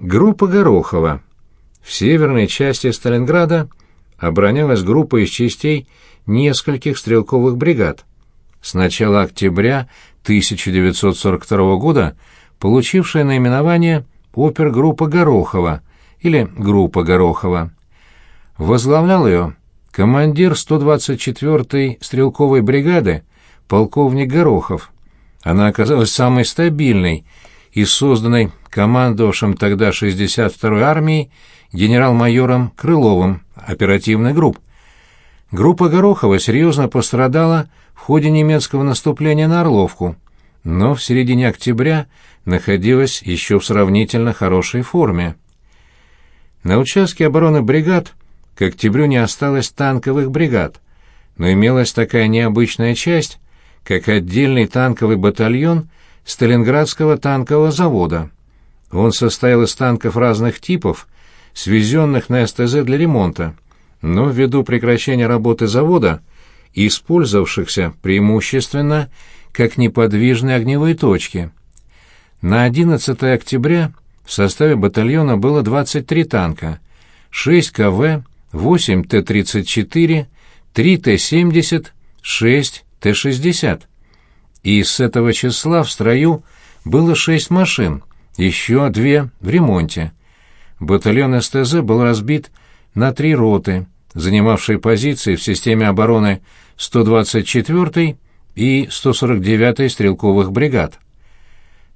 Группа Горохова. В северной части Сталинграда оборонялась группа из частей нескольких стрелковых бригад. С начала октября 1942 года получившая наименование опергруппа Горохова или группа Горохова. Возглавлял ее командир 124-й стрелковой бригады полковник Горохов. Она оказалась самой стабильной из созданной командовавшим тогда 62-й армией генерал-майором Крыловым оперативной групп. Группа Горохова серьезно пострадала в ходе немецкого наступления на Орловку, но в середине октября находилась еще в сравнительно хорошей форме. На участке обороны бригад к октябрю не осталось танковых бригад, но имелась такая необычная часть, как отдельный танковый батальон Сталинградского танкового завода. Он состоял из танков разных типов, свезенных на СТЗ для ремонта, но ввиду прекращения работы завода, использовавшихся преимущественно как неподвижные огневые точки. На 11 октября в составе батальона было 23 танка, 6 КВ, 8 Т-34, 3 Т-70, 6 Т-60. И с этого числа в строю было 6 машин, еще две в ремонте. Батальон СТЗ был разбит на три роты, занимавшие позиции в системе обороны 124-й и 149-й стрелковых бригад.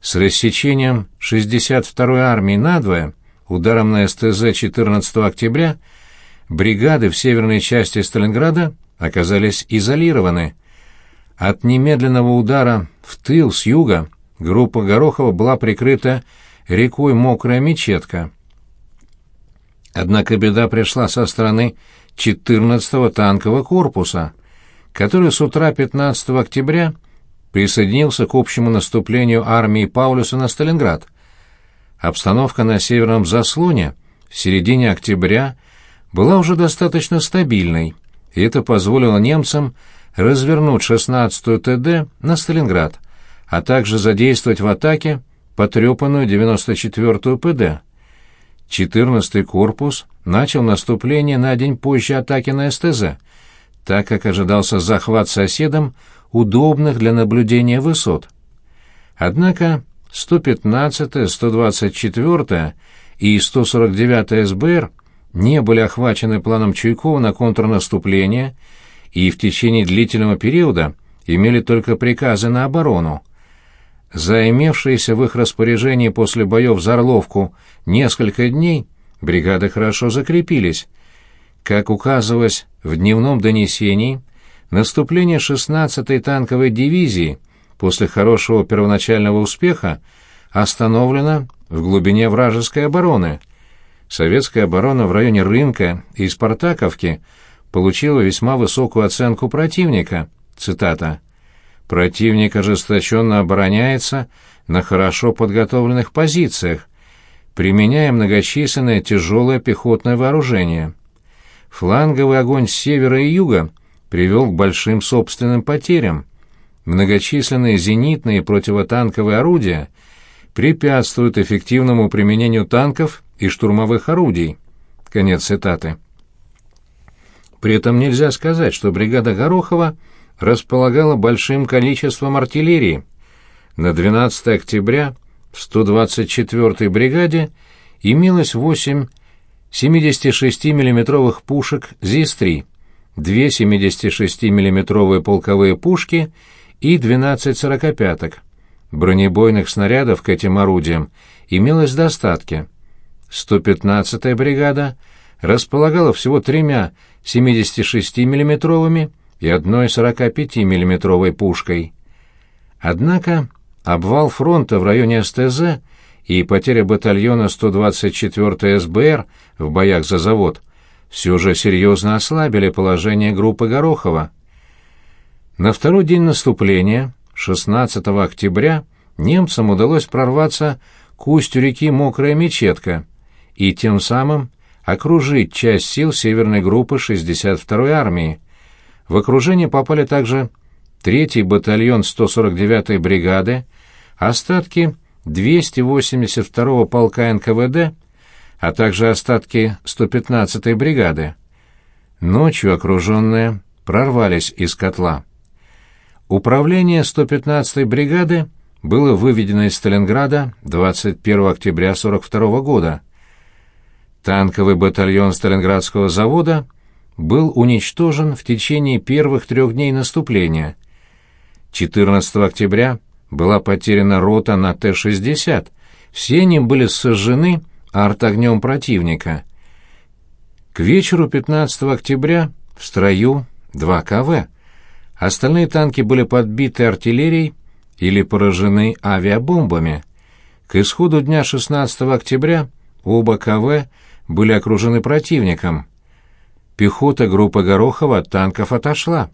С рассечением 62-й армии надвое, ударом на СТЗ 14 октября, бригады в северной части Сталинграда оказались изолированы. От немедленного удара в тыл с юга группа Горохова была прикрыта рекой Мокрая Мечетка. Однако беда пришла со стороны 14-го танкового корпуса, который с утра 15 октября присоединился к общему наступлению армии Паулюса на Сталинград. Обстановка на северном заслоне в середине октября была уже достаточно стабильной, и это позволило немцам развернуть 16-ю ТД на Сталинград, а также задействовать в атаке потрепанную 94-ю ПД. 14-й корпус начал наступление на день позже атаки на СТЗ, так как ожидался захват соседом удобных для наблюдения высот. Однако 115-я, 124-я и 149-я СБР не были охвачены планом Чуйкова на контрнаступление и в течение длительного периода имели только приказы на оборону. За имевшиеся в их распоряжении после боев за Орловку несколько дней бригады хорошо закрепились. Как указывалось в дневном донесении, Наступление 16-й танковой дивизии после хорошего первоначального успеха остановлено в глубине вражеской обороны. Советская оборона в районе Рынка и Спартаковки получила весьма высокую оценку противника. Цитата. «Противник ожесточенно обороняется на хорошо подготовленных позициях, применяя многочисленное тяжелое пехотное вооружение. Фланговый огонь с севера и юга – привел к большим собственным потерям. Многочисленные зенитные и противотанковые орудия препятствуют эффективному применению танков и штурмовых орудий. Конец цитаты. При этом нельзя сказать, что бригада Горохова располагала большим количеством артиллерии. На 12 октября в 124-й бригаде имелось 8 76 миллиметровых пушек ЗИС-3, две 76 миллиметровые полковые пушки и 12 сорокопяток. Бронебойных снарядов к этим орудиям имелось достатки. 115-я бригада располагала всего тремя 76 миллиметровыми и одной 45 миллиметровой пушкой. Однако обвал фронта в районе СТЗ и потеря батальона 124 СБР в боях за завод – все же серьезно ослабили положение группы Горохова. На второй день наступления, 16 октября, немцам удалось прорваться к устью реки Мокрая Мечетка и тем самым окружить часть сил северной группы 62-й армии. В окружение попали также 3-й батальон 149-й бригады, остатки 282-го полка НКВД, а также остатки 115-й бригады. Ночью окруженные прорвались из котла. Управление 115-й бригады было выведено из Сталинграда 21 октября 42 года. Танковый батальон Сталинградского завода был уничтожен в течение первых трех дней наступления. 14 октября была потеряна рота на Т-60, все они были сожжены артогнем противника. К вечеру 15 октября в строю 2 КВ. Остальные танки были подбиты артиллерией или поражены авиабомбами. К исходу дня 16 октября оба КВ были окружены противником. Пехота группы Горохова от танков отошла.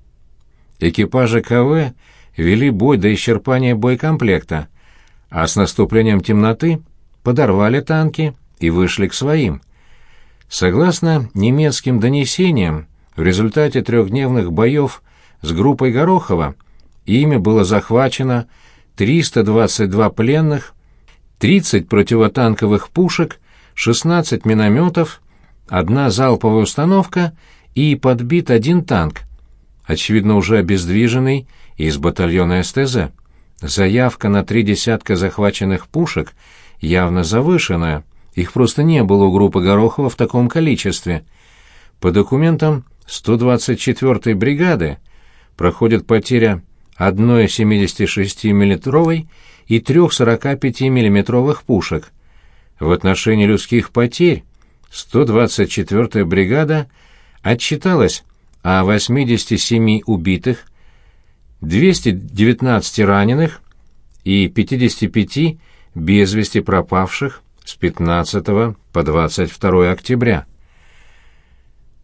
Экипажи КВ вели бой до исчерпания боекомплекта, а с наступлением темноты подорвали танки и вышли к своим. Согласно немецким донесениям, в результате трехдневных боев с группой Горохова ими было захвачено 322 пленных, 30 противотанковых пушек, 16 минометов, одна залповая установка и подбит один танк, очевидно уже обездвиженный из батальона СТЗ. Заявка на три десятка захваченных пушек явно завышенная, их просто не было у группы Горохова в таком количестве. По документам 124-й бригады проходит потеря одной 76 миллиметровой и трех 45 миллиметровых пушек. В отношении людских потерь 124-я бригада отчиталась о 87 убитых, 219 раненых и 55 без вести пропавших с 15 по 22 октября.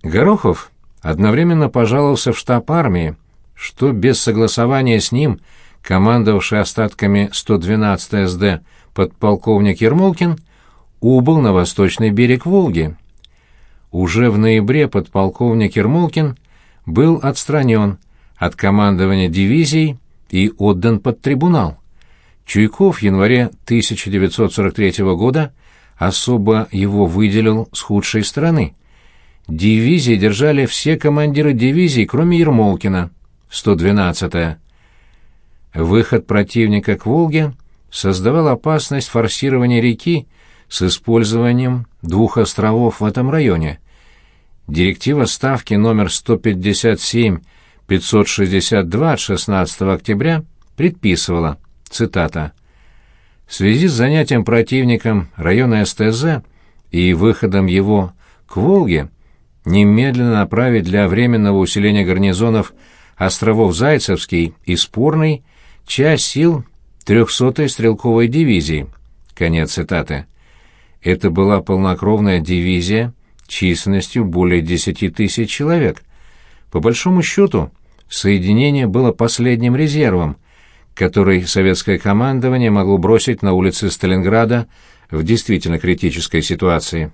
Горохов одновременно пожаловался в штаб армии, что без согласования с ним командовавший остатками 112 СД подполковник Ермолкин убыл на восточный берег Волги. Уже в ноябре подполковник Ермолкин был отстранен от командования дивизией и отдан под трибунал. Чуйков в январе 1943 года особо его выделил с худшей стороны. Дивизии держали все командиры дивизий, кроме Ермолкина, 112-я. Выход противника к Волге создавал опасность форсирования реки с использованием двух островов в этом районе. Директива Ставки номер 157-562 от 16 октября предписывала, цитата, «В связи с занятием противником района СТЗ и выходом его к Волге немедленно направить для временного усиления гарнизонов островов Зайцевский и Спорный часть сил 300-й стрелковой дивизии». Конец цитаты. Это была полнокровная дивизия численностью более 10 тысяч человек. По большому счету, соединение было последним резервом, который советское командование могло бросить на улицы Сталинграда в действительно критической ситуации.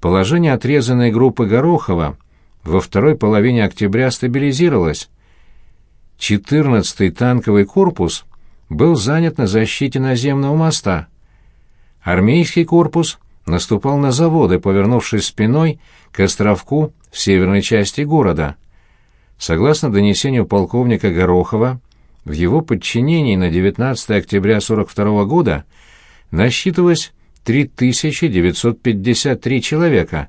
Положение отрезанной группы Горохова во второй половине октября стабилизировалось. 14-й танковый корпус был занят на защите наземного моста – Армейский корпус наступал на заводы, повернувшись спиной к островку в северной части города. Согласно донесению полковника Горохова, в его подчинении на 19 октября 42 года насчитывалось 3953 человека,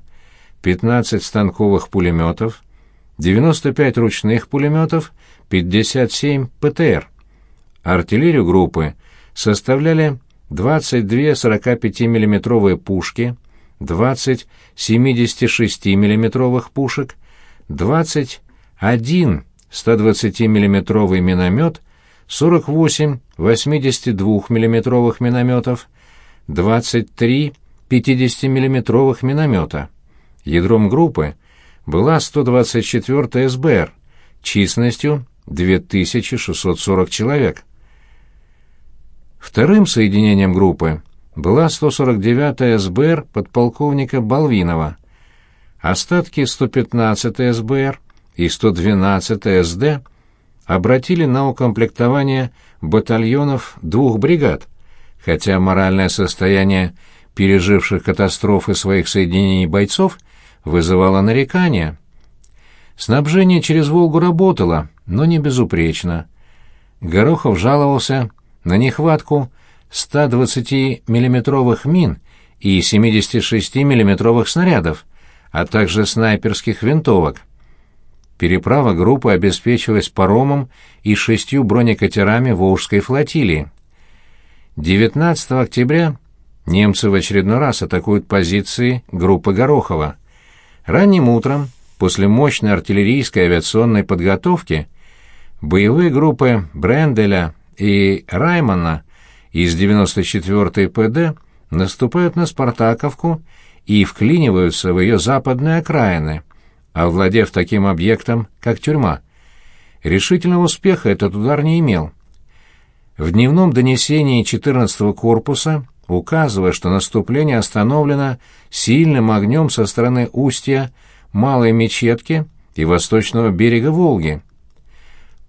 15 станковых пулеметов, 95 ручных пулеметов, 57 ПТР. Артиллерию группы составляли 22 45-миллиметровые пушки, 20 76-миллиметровых пушек, 21 120-миллиметровый миномет, 48 82-миллиметровых минометов, 23 50-миллиметровых миномета. Ядром группы была 124-я СБР численностью 2640 человек. Вторым соединением группы была 149-я СБР подполковника Балвинова. Остатки 115-й СБР и 112-й СД обратили на укомплектование батальонов двух бригад, хотя моральное состояние переживших катастрофы своих соединений бойцов вызывало нарекания. Снабжение через Волгу работало, но не безупречно. Горохов жаловался на нехватку 120 миллиметровых мин и 76 миллиметровых снарядов, а также снайперских винтовок. Переправа группы обеспечивалась паромом и шестью бронекатерами Волжской флотилии. 19 октября немцы в очередной раз атакуют позиции группы Горохова. Ранним утром, после мощной артиллерийской авиационной подготовки, боевые группы Бренделя и Раймана из 94-й ПД наступают на Спартаковку и вклиниваются в ее западные окраины, овладев таким объектом, как тюрьма. Решительного успеха этот удар не имел. В дневном донесении 14-го корпуса, указывая, что наступление остановлено сильным огнем со стороны устья Малой Мечетки и восточного берега Волги.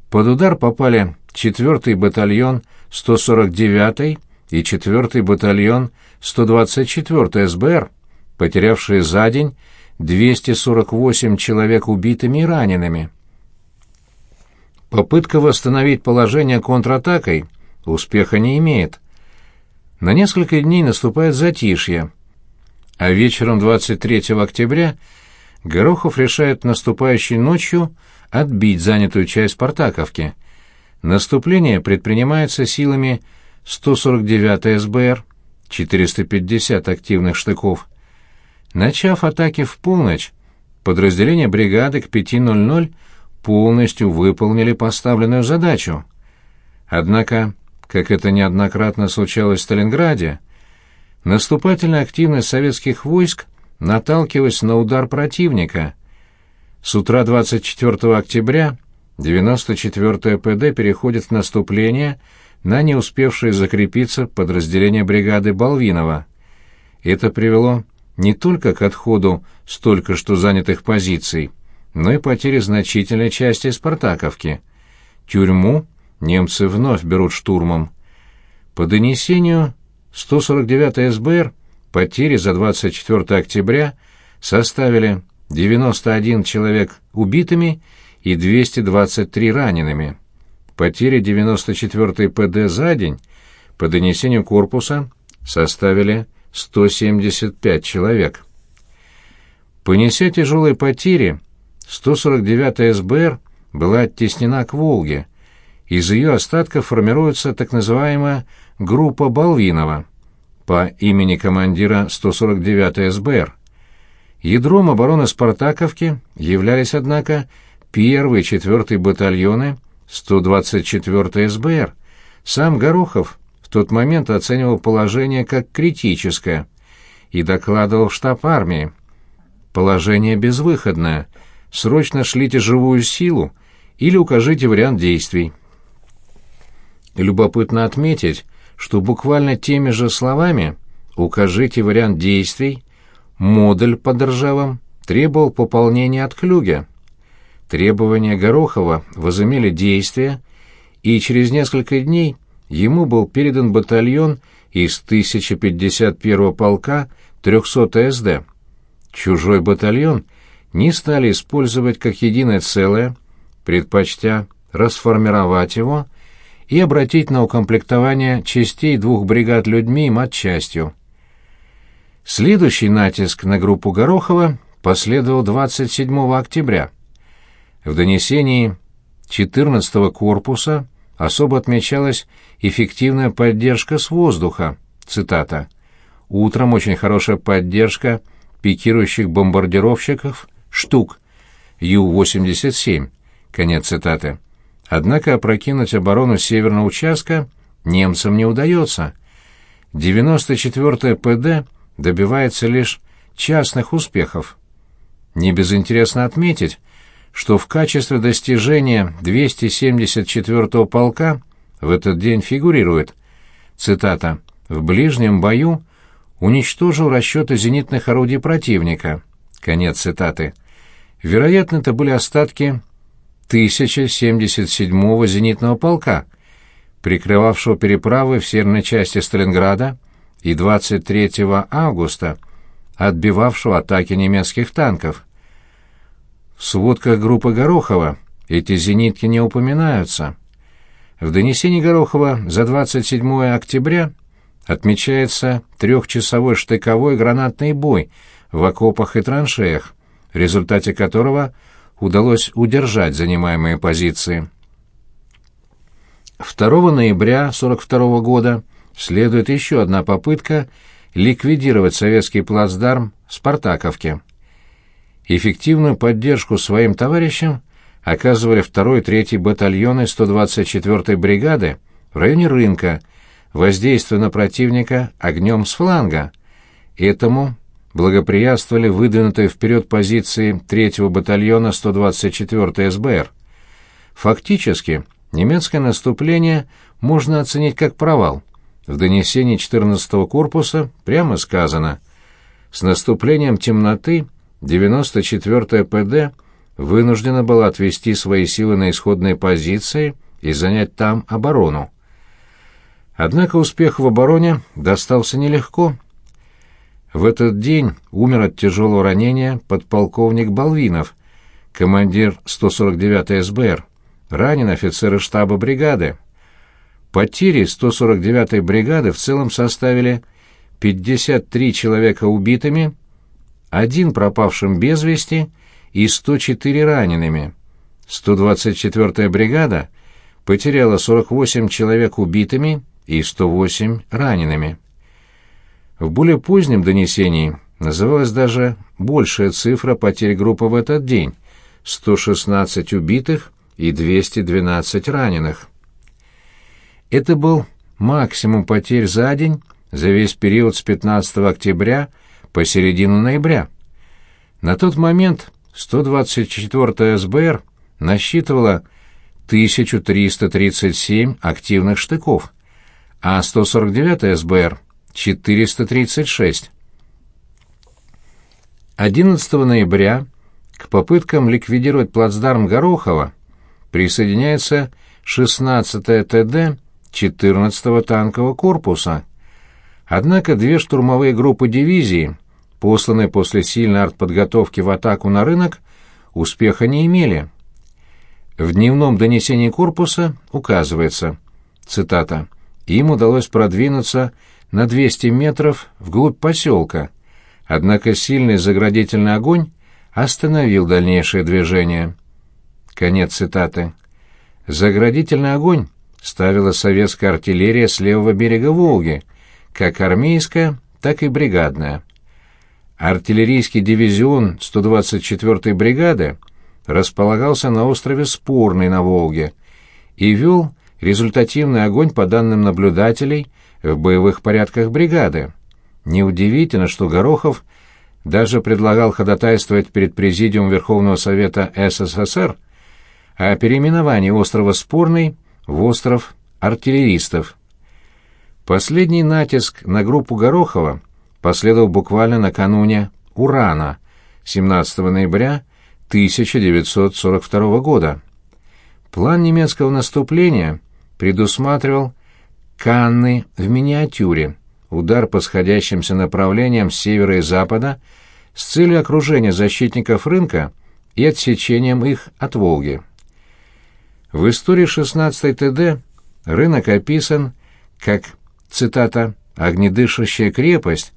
Под удар попали 4-й батальон 149-й и 4-й батальон 124-й СБР, потерявшие за день 248 человек убитыми и ранеными. Попытка восстановить положение контратакой успеха не имеет. На несколько дней наступает затишье, а вечером 23 октября Горохов решает наступающей ночью отбить занятую часть Спартаковки. Наступление предпринимается силами 149 СБР, 450 активных штыков. Начав атаки в полночь, подразделения бригады к 5.00 полностью выполнили поставленную задачу. Однако как это неоднократно случалось в Сталинграде, наступательная активность советских войск наталкивалась на удар противника. С утра 24 октября 94-я ПД переходит в наступление на не успевшие закрепиться подразделения бригады Балвинова. Это привело не только к отходу столько что занятых позиций, но и потере значительной части Спартаковки. Тюрьму немцы вновь берут штурмом. По донесению 149 СБР потери за 24 октября составили 91 человек убитыми и 223 ранеными. Потери 94 ПД за день по донесению корпуса составили 175 человек. Понеся тяжелые потери, 149 СБР была оттеснена к Волге, из ее остатков формируется так называемая группа Балвинова по имени командира 149 СБР. Ядром обороны Спартаковки являлись, однако, 1 и 4 батальоны 124 СБР. Сам Горохов в тот момент оценивал положение как критическое и докладывал в штаб армии. Положение безвыходное. Срочно шлите живую силу или укажите вариант действий. Любопытно отметить, что буквально теми же словами «укажите вариант действий» модуль под Ржевом требовал пополнения от Клюге. Требования Горохова возымели действие, и через несколько дней ему был передан батальон из 1051-го полка 300 СД. Чужой батальон не стали использовать как единое целое, предпочтя расформировать его и обратить на укомплектование частей двух бригад людьми и матчастью. Следующий натиск на группу Горохова последовал 27 октября. В донесении 14-го корпуса особо отмечалась эффективная поддержка с воздуха, цитата, «Утром очень хорошая поддержка пикирующих бомбардировщиков штук Ю-87», конец цитаты. Однако опрокинуть оборону северного участка немцам не удается. 94-я ПД добивается лишь частных успехов. Не безинтересно отметить, что в качестве достижения 274-го полка в этот день фигурирует, цитата, «в ближнем бою уничтожил расчеты зенитных орудий противника», конец цитаты. Вероятно, это были остатки 1077-го зенитного полка, прикрывавшего переправы в северной части Сталинграда, и 23 августа, отбивавшего атаки немецких танков. В сводках группы Горохова эти зенитки не упоминаются. В донесении Горохова за 27 октября отмечается трехчасовой штыковой гранатный бой в окопах и траншеях, в результате которого удалось удержать занимаемые позиции. 2 ноября 1942 года следует еще одна попытка ликвидировать советский плацдарм в Спартаковке. Эффективную поддержку своим товарищам оказывали 2 и 3 батальоны 124-й бригады в районе рынка, воздействуя на противника огнем с фланга. Этому благоприятствовали выдвинутые вперед позиции 3-го батальона 124-й СБР. Фактически, немецкое наступление можно оценить как провал. В донесении 14-го корпуса прямо сказано «С наступлением темноты 94-я ПД вынуждена была отвести свои силы на исходные позиции и занять там оборону. Однако успех в обороне достался нелегко. В этот день умер от тяжелого ранения подполковник Балвинов, командир 149-й СБР, ранен офицеры штаба бригады. Потери 149-й бригады в целом составили 53 человека убитыми, один пропавшим без вести и 104 ранеными. 124-я бригада потеряла 48 человек убитыми и 108 ранеными. В более позднем донесении называлась даже большая цифра потерь группы в этот день – 116 убитых и 212 раненых. Это был максимум потерь за день за весь период с 15 октября по середину ноября. На тот момент 124-я СБР насчитывала 1337 активных штыков, а 149-я СБР — 436. 11 ноября к попыткам ликвидировать плацдарм Горохова присоединяется 16-я ТД 14-го танкового корпуса. Однако две штурмовые группы дивизии, посланные после сильной артподготовки в атаку на рынок, успеха не имели. В дневном донесении корпуса указывается, цитата, «Им удалось продвинуться на 200 метров вглубь поселка, однако сильный заградительный огонь остановил дальнейшее движение». Конец цитаты. Заградительный огонь ставила советская артиллерия с левого берега Волги, как армейская, так и бригадная. Артиллерийский дивизион 124-й бригады располагался на острове Спорный на Волге и вел результативный огонь по данным наблюдателей в боевых порядках бригады. Неудивительно, что Горохов даже предлагал ходатайствовать перед Президиумом Верховного Совета СССР о переименовании острова Спорный в остров артиллеристов. Последний натиск на группу Горохова последовал буквально накануне «Урана» 17 ноября 1942 года. План немецкого наступления предусматривал Канны в миниатюре, удар по сходящимся направлениям с севера и запада с целью окружения защитников рынка и отсечением их от Волги. В истории 16-й ТД рынок описан как, цитата, «огнедышащая крепость»,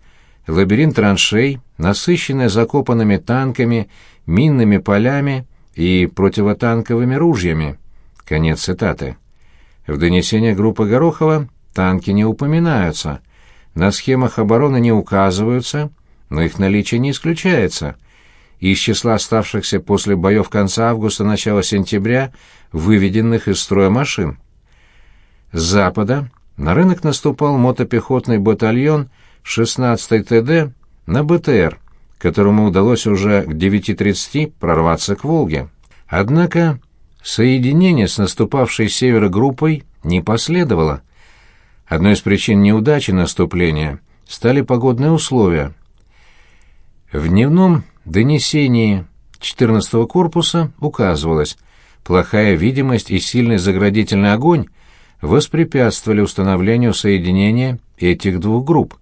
лабиринт траншей, насыщенная закопанными танками, минными полями и противотанковыми ружьями. Конец цитаты. В донесении группы Горохова танки не упоминаются, на схемах обороны не указываются, но их наличие не исключается – из числа оставшихся после боев конца августа-начала сентября выведенных из строя машин. С запада на рынок наступал мотопехотный батальон 16-й ТД на БТР, которому удалось уже к 9.30 прорваться к Волге. Однако соединение с наступавшей севера группой не последовало. Одной из причин неудачи наступления стали погодные условия. В дневном донесении 14-го корпуса указывалось, плохая видимость и сильный заградительный огонь воспрепятствовали установлению соединения этих двух групп.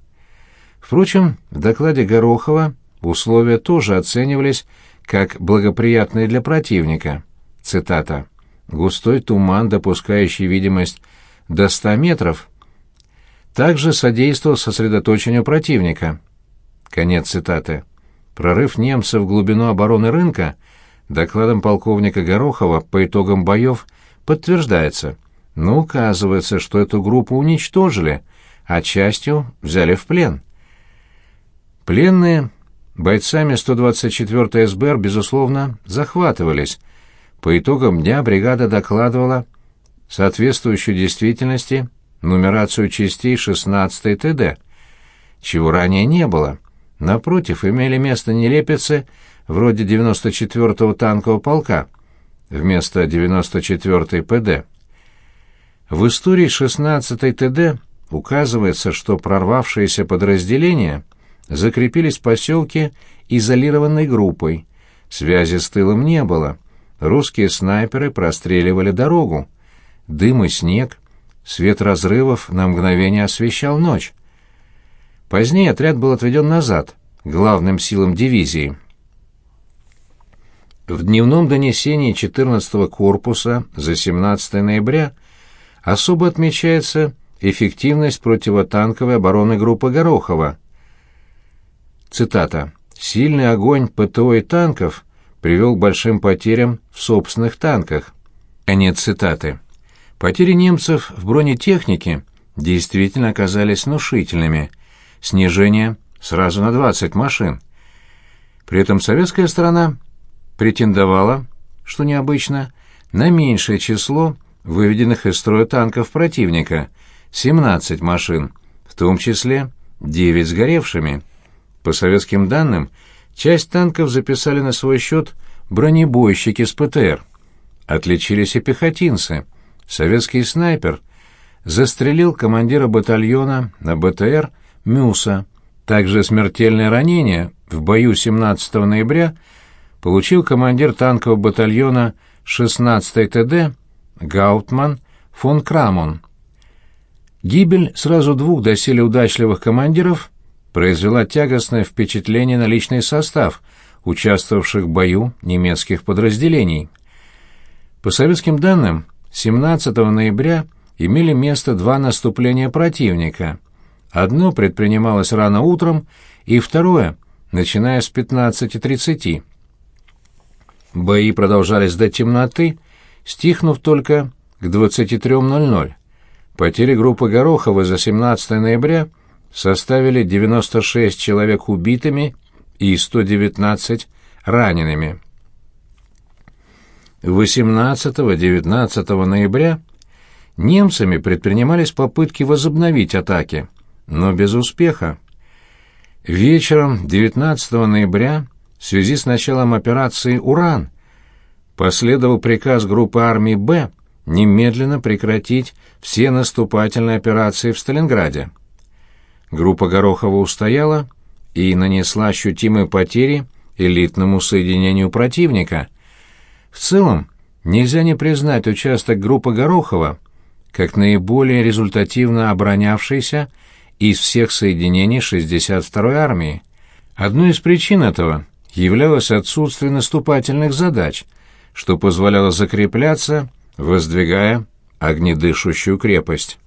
Впрочем, в докладе Горохова условия тоже оценивались как благоприятные для противника. Цитата. «Густой туман, допускающий видимость до 100 метров, также содействовал сосредоточению противника». Конец цитаты. Прорыв немцев в глубину обороны рынка докладом полковника Горохова по итогам боев подтверждается, но указывается, что эту группу уничтожили, а частью взяли в плен. Пленные бойцами 124-й СБР, безусловно, захватывались. По итогам дня бригада докладывала соответствующую действительности нумерацию частей 16-й ТД, чего ранее не было. Напротив, имели место нелепицы вроде 94-го танкового полка вместо 94-й ПД. В истории 16-й ТД указывается, что прорвавшиеся подразделения закрепились в поселке изолированной группой. Связи с тылом не было. Русские снайперы простреливали дорогу. Дым и снег, свет разрывов на мгновение освещал ночь. Позднее отряд был отведен назад, главным силам дивизии. В дневном донесении 14-го корпуса за 17 ноября особо отмечается эффективность противотанковой обороны группы Горохова. Цитата. «Сильный огонь ПТО и танков привел к большим потерям в собственных танках». Конец цитаты. Потери немцев в бронетехнике действительно оказались внушительными. Снижение сразу на 20 машин. При этом советская сторона претендовала, что необычно, на меньшее число выведенных из строя танков противника – 17 машин, в том числе 9 сгоревшими. По советским данным, часть танков записали на свой счет бронебойщики с ПТР. Отличились и пехотинцы. Советский снайпер застрелил командира батальона на БТР Мюса. Также смертельное ранение в бою 17 ноября получил командир танкового батальона 16-й ТД Гаутман фон Крамон. Гибель сразу двух доселе удачливых командиров произвела тягостное впечатление на личный состав участвовавших в бою немецких подразделений. По советским данным, 17 ноября имели место два наступления противника. Одно предпринималось рано утром, и второе — начиная с 15.30. Бои продолжались до темноты, стихнув только к 23.00. Потери группы Горохова за 17 ноября составили 96 человек убитыми и 119 ранеными. 18-19 ноября немцами предпринимались попытки возобновить атаки, но без успеха. Вечером 19 ноября в связи с началом операции «Уран» последовал приказ группы армии «Б» немедленно прекратить все наступательные операции в Сталинграде. Группа Горохова устояла и нанесла ощутимые потери элитному соединению противника. В целом, нельзя не признать участок группы Горохова как наиболее результативно оборонявшийся из всех соединений 62-й армии. Одной из причин этого являлось отсутствие наступательных задач, что позволяло закрепляться, воздвигая огнедышущую крепость.